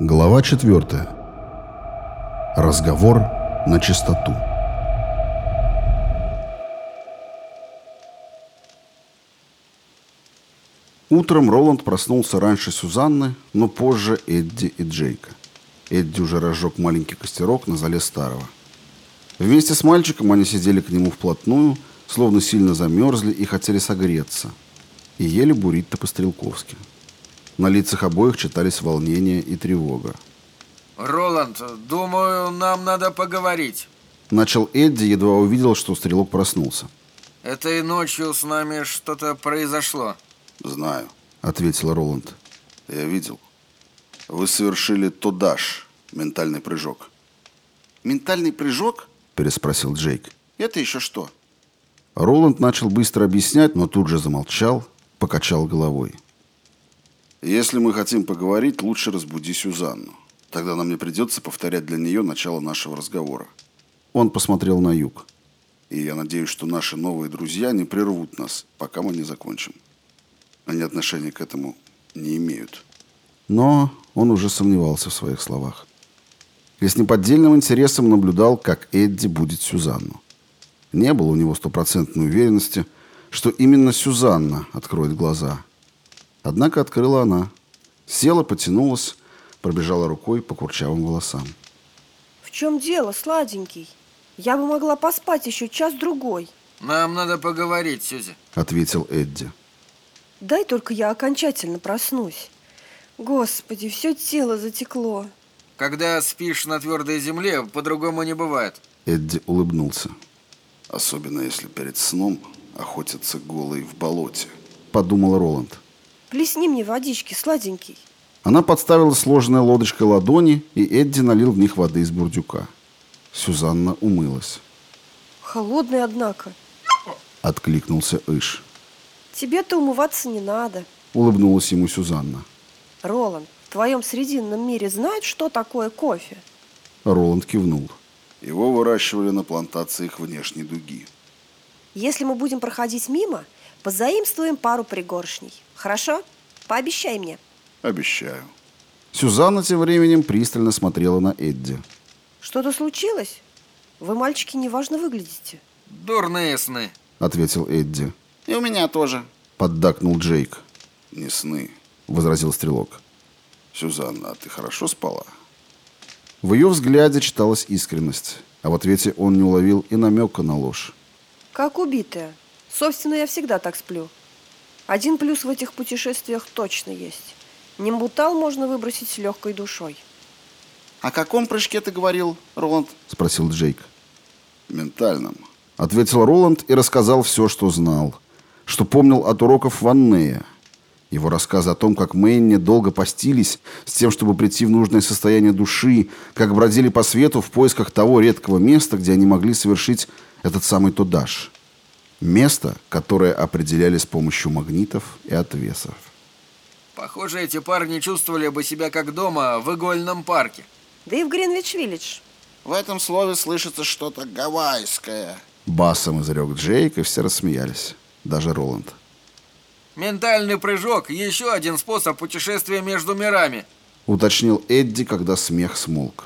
Глава 4. Разговор на чистоту. Утром Роланд проснулся раньше Сюзанны, но позже Эдди и Джейка. Эдди уже разжег маленький костерок на зале старого. Вместе с мальчиком они сидели к нему вплотную, словно сильно замерзли и хотели согреться, и ели буррито по-стрелковски. На лицах обоих читались волнение и тревога. Роланд, думаю, нам надо поговорить. Начал Эдди, едва увидел, что стрелок проснулся. Этой ночью с нами что-то произошло. «Знаю», — ответил Роланд. «Я видел. Вы совершили тодаш, ментальный прыжок». «Ментальный прыжок?» — переспросил Джейк. «Это еще что?» Роланд начал быстро объяснять, но тут же замолчал, покачал головой. Если мы хотим поговорить, лучше разбуди Сюзанну. Тогда нам не придется повторять для нее начало нашего разговора. Он посмотрел на юг. И я надеюсь, что наши новые друзья не прервут нас, пока мы не закончим. Они отношения к этому не имеют. Но он уже сомневался в своих словах. И с неподдельным интересом наблюдал, как Эдди будет Сюзанну. Не было у него стопроцентной уверенности, что именно Сюзанна откроет глаза – Однако открыла она. Села, потянулась, пробежала рукой по курчавым волосам. В чем дело, сладенький? Я бы могла поспать еще час-другой. Нам надо поговорить, Сюзи. Ответил Эдди. Дай только я окончательно проснусь. Господи, все тело затекло. Когда спишь на твердой земле, по-другому не бывает. Эдди улыбнулся. Особенно если перед сном охотятся голые в болоте. Подумал Роланд. Плесни мне водички, сладенький. Она подставила сложенной лодочкой ладони, и Эдди налил в них воды из бурдюка. Сюзанна умылась. Холодный, однако. Откликнулся Иш. Тебе-то умываться не надо. Улыбнулась ему Сюзанна. Роланд, в твоем срединном мире знают, что такое кофе? Роланд кивнул. Его выращивали на плантациях внешней дуги. Если мы будем проходить мимо, позаимствуем пару пригоршней. Хорошо? Пообещай мне. Обещаю. Сюзанна тем временем пристально смотрела на Эдди. Что-то случилось? Вы, мальчики, неважно выглядите. Дурные сны, ответил Эдди. И у меня тоже, поддакнул Джейк. Не сны, возразил Стрелок. Сюзанна, а ты хорошо спала? В ее взгляде читалась искренность, а в ответе он не уловил и намека на ложь. Как убитая. Собственно, я всегда так сплю. Один плюс в этих путешествиях точно есть. Нимбутал можно выбросить с легкой душой. «О каком прыжке ты говорил, Роланд?» – спросил Джейк. «Ментальном», – ответил Роланд и рассказал все, что знал, что помнил от уроков Ваннея. Его рассказы о том, как Мэнни долго постились с тем, чтобы прийти в нужное состояние души, как бродили по свету в поисках того редкого места, где они могли совершить этот самый Тодаш. Место, которое определяли с помощью магнитов и отвесов. Похоже, эти парни чувствовали бы себя как дома в игольном парке. Да и в Гринвич-Виллидж. В этом слове слышится что-то гавайское. Басом изрек Джейк, и все рассмеялись. Даже Роланд. Ментальный прыжок – еще один способ путешествия между мирами. Уточнил Эдди, когда смех смолк.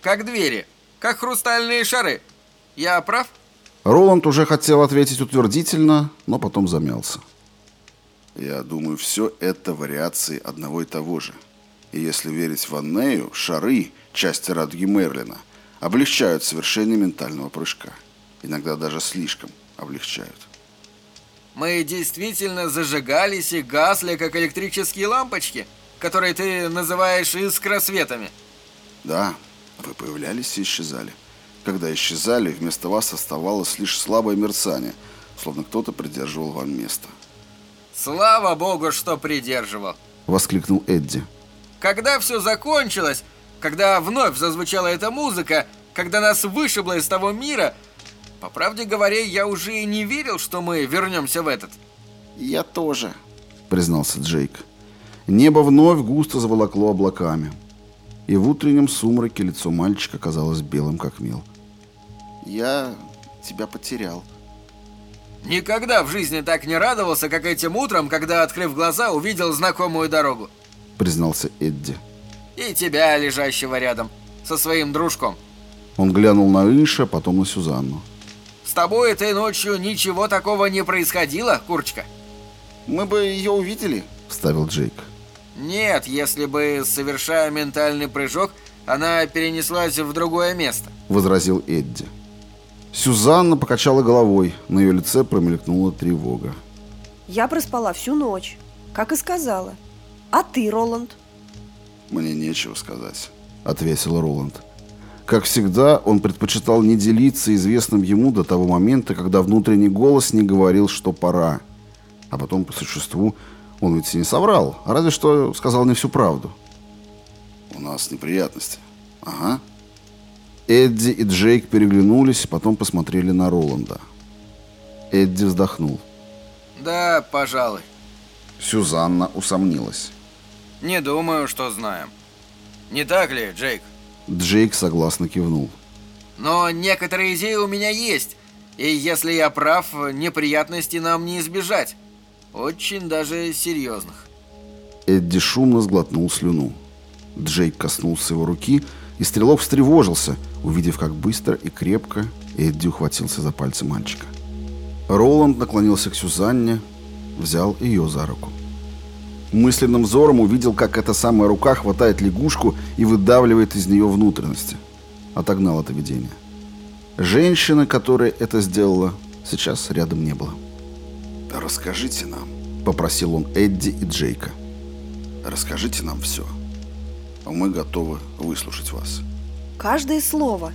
Как двери, как хрустальные шары. Я прав? Роланд уже хотел ответить утвердительно, но потом замялся. Я думаю, все это вариации одного и того же. И если верить Ваннею, шары, части радуги Мерлина, облегчают совершение ментального прыжка. Иногда даже слишком облегчают. Мы действительно зажигались и гасли, как электрические лампочки, которые ты называешь искросветами. Да, вы появлялись и исчезали. Когда исчезали, вместо вас оставалось лишь слабое мерцание, словно кто-то придерживал вам место. «Слава богу, что придерживал!» — воскликнул Эдди. «Когда все закончилось, когда вновь зазвучала эта музыка, когда нас вышибло из того мира, по правде говоря, я уже и не верил, что мы вернемся в этот». «Я тоже», — признался Джейк. Небо вновь густо заволокло облаками. И в утреннем сумраке лицо мальчика казалось белым, как мел. Я тебя потерял. Никогда в жизни так не радовался, как этим утром, когда, открыв глаза, увидел знакомую дорогу. Признался Эдди. И тебя, лежащего рядом, со своим дружком. Он глянул на Иша, потом на Сюзанну. С тобой этой ночью ничего такого не происходило, курочка? Мы бы ее увидели, вставил Джейк. Нет, если бы, совершая ментальный прыжок, она перенеслась в другое место, возразил Эдди. Сюзанна покачала головой, на ее лице промелькнула тревога. Я проспала всю ночь, как и сказала. А ты, Роланд? Мне нечего сказать, ответил Роланд. Как всегда, он предпочитал не делиться известным ему до того момента, когда внутренний голос не говорил, что пора. А потом, по существу, он ведь и не соврал, а разве что сказал не всю правду. «У нас неприятности. Ага». Эдди и Джейк переглянулись, потом посмотрели на Роланда. Эдди вздохнул. «Да, пожалуй». Сюзанна усомнилась. «Не думаю, что знаем. Не так ли, Джейк?» Джейк согласно кивнул. «Но некоторые идеи у меня есть, и если я прав, неприятностей нам не избежать. Очень даже серьезных». Эдди шумно сглотнул слюну. Джейк коснулся его руки, и стрелок встревожился, увидев, как быстро и крепко Эдди ухватился за пальцы мальчика. Роланд наклонился к Сюзанне, взял ее за руку. Мысленным взором увидел, как эта самая рука хватает лягушку и выдавливает из нее внутренности. Отогнал это видение. Женщины, которая это сделала, сейчас рядом не было. «Расскажите нам», — попросил он Эдди и Джейка. «Расскажите нам все. Мы готовы выслушать вас». Каждое слово.